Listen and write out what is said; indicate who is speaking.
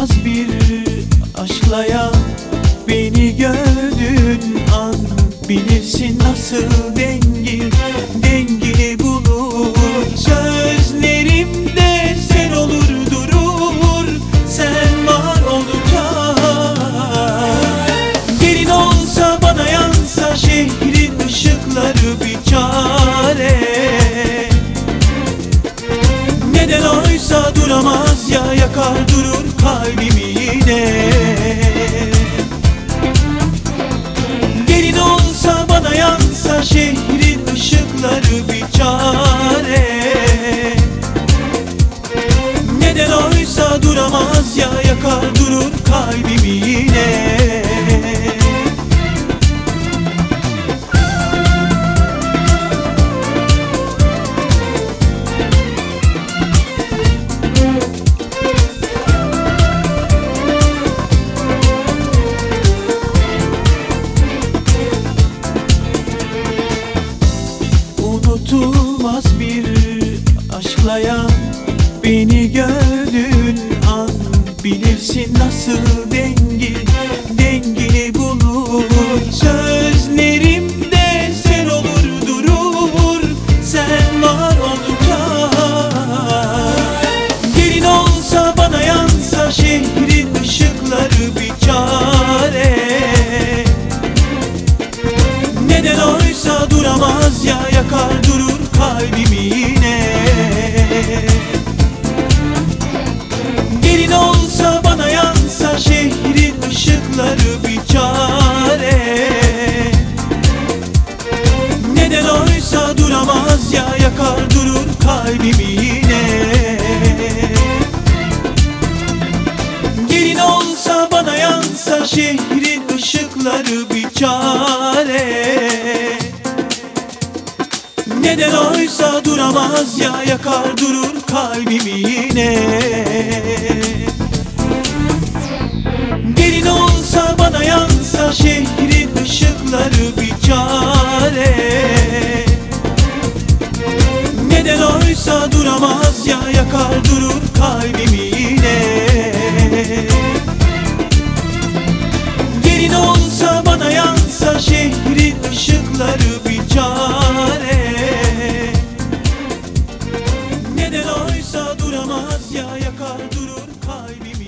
Speaker 1: Unutulmaz bir aşkla ya Beni gördüğün an Bilirsin nasıl dengi duramaz ya yakar durur kalbimi yine. Gelin olsa bana yansa şehrin ışıkları bir çare aşkla ya Beni gördüğün an Bilirsin nasıl dengi Dengini bulur. Sözlerimde sen olur durur. Sen var olacak Gelin olsa bana yansa Şehrin ışıkları bir çare. Neden oysa duramaz ya yakar durur kalbimi yine Gelin olsa bana yansa şehrin ışıkları bir çare. Neden oysa duramaz ya yakar durur kalbimi yine. Gelin olsa bana yansa şehrin Neden oysa duramaz ya yakar durur kalbimi yine. Gelin olsa bana yansa şehrin ışıkları bir çare. Neden oysa duramaz yalnız ya yakar durur kalbim.